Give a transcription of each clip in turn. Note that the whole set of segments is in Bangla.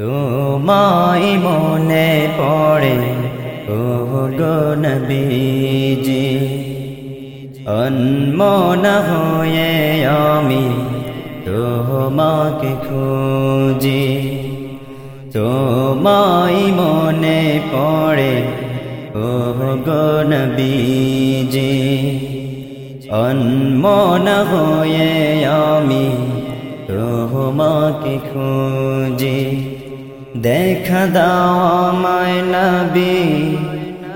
তোমায় মনে পড়ে ও গো নবীজি। অনমনা হয়ে আমি তোমাকে খুঁজি। তোমায় মনে পড়ে ও গো নবীজি। অনমনা হয়ে আমি তোমাকে খুঁজি। দেখা দাও আমায় নবী,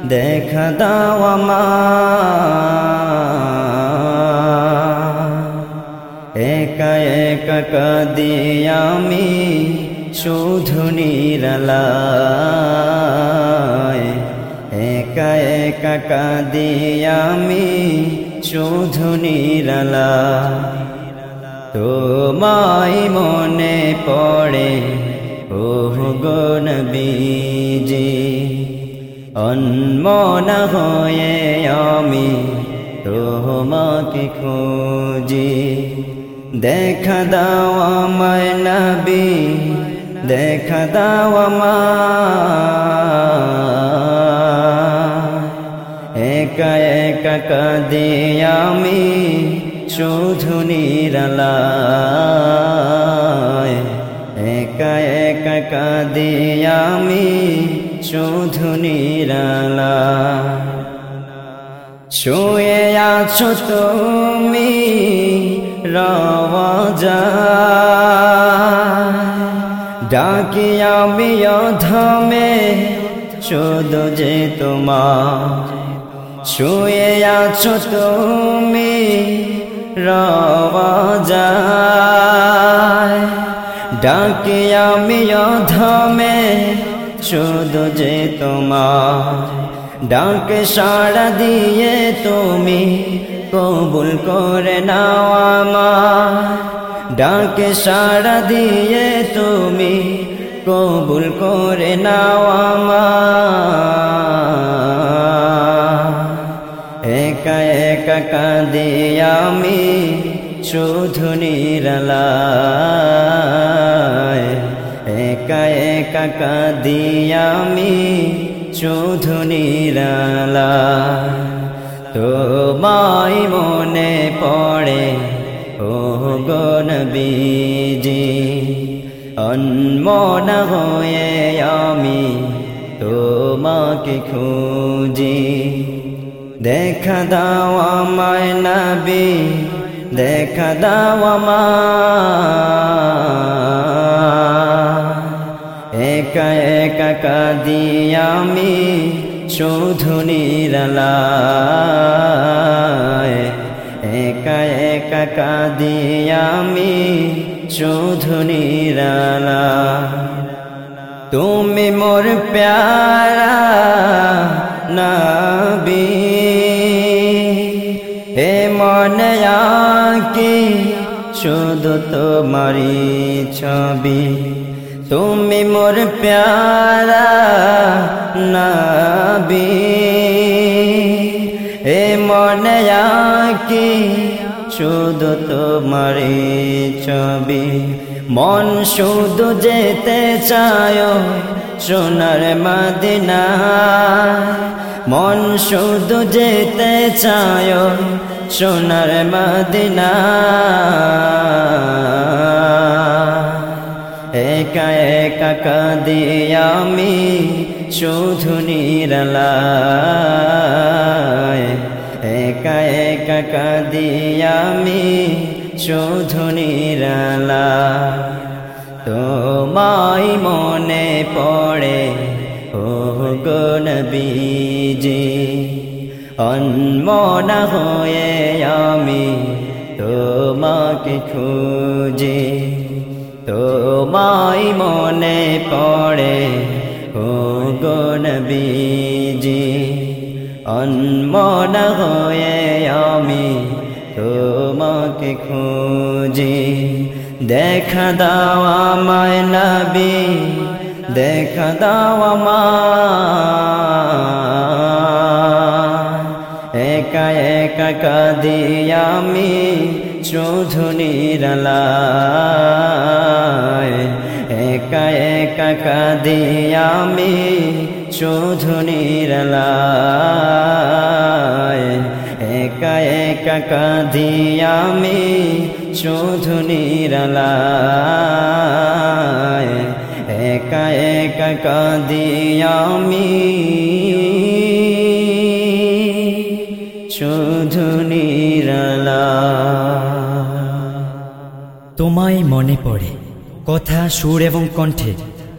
দেখা দাও আমায়। একা আমি শুধু নিরালায়। একা একা কাদি আমি শুধু নিরালা তোমায় মনে পড়ে ও গো নবীজি অনমনা হয়ে আমি তোমাকে খুঁজি। দেখা দাও আমায় নবী, দেখা দাও একা একা কাঁদে আমি, শুধু নিরালায় একা একা কাঁদে আমি, শুধু নিরালা। শুয়ে আছো তুমি রাজা ডাকি আমি অধমে, শুধু যে তোমার। শুয়ে আছো তুমি রাজা ডাকি আমি অধমে, শুধু যে তোমার ডাকে সাড়া দিয়ে তুমি কবুল করে নাও আমার। ডাকে সাড়া দিয়ে তুমি কবুল করে নাও আমার। একা একা কাঁদে আমি, শুধু নিরালায় একা একা আমি শুধু নিরালা। তোমায় মনে পড়ে ও গন বীজি অনমনা হয়ে আমি তোমাকে খুঁজি। দেখা দাও আমায় নাবি, দেখা দাও আমায়। কাঁদি আমি শুধু নিরালায়। একা একা কাঁদি আমি শুধু নিরালা। তুমি মোর প্যারা নবী। হে মনে কি শুধু তোমারি ছবি। তুমি মোর প্যারা নবী। হে মনে কি শুধু তোমারি ছবি। মন শুধু যেতে চায় সোনার মদিনা মন শুধু যেতে চায় সোনার মদিনা একা একা কাঁদি আমি শুধু নিরালায়। একা একা কাঁদি আমি শুধু নিরালা তোমায় মনে পড়ে ও গন বীজি অনমনা হয়ে আমি তোমাকে খুঁজি। তোমায় মনে পড়ে, ও গন বীজি অনমনা হয়ে আমি তোমাকে খুঁজি। দেখা দাও আমায় নবী, দেখা দাও আমায়। একা একা কাঁদি আমি শুধু একা একা কাঁদি আমি শুধু নিরলায়। একা একা কাঁদি আমি শুধু নিরলায়। একা একা কাঁদি আমি শুধু নিরলা তোমায় মনে পড়ে, কথা সুর এবং কণ্ঠে,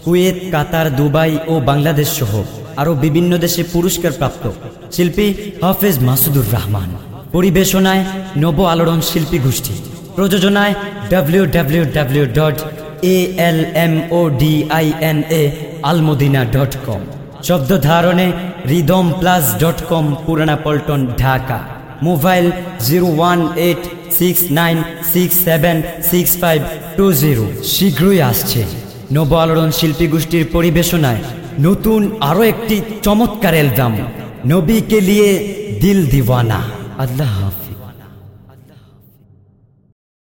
কুয়েত, কাতার, দুবাই ও বাংলাদেশ সহ আরও বিভিন্ন দেশে পুরস্কার প্রাপ্ত শিল্পী হাফেজ মাসুদুর রহমান। পরিবেশনায় নব আলোড়ন শিল্পী গোষ্ঠী, প্রযোজনায় W W W dot A L M O D I N A Almadina dot com. শব্দ ধারণে rhythm plus dot com Purana Paltan, Dhaka. Mobile zero one eight six nine six seven six five two zero শীঘ্রই আসছে। নব আলোড়ন শিল্পী গোষ্ঠীর পরিবেশনায় নতুন আরও একটি চমৎকার অ্যালবাম, নবীকে লিয়ে দিল দিওয়ানা। আল্লাহ।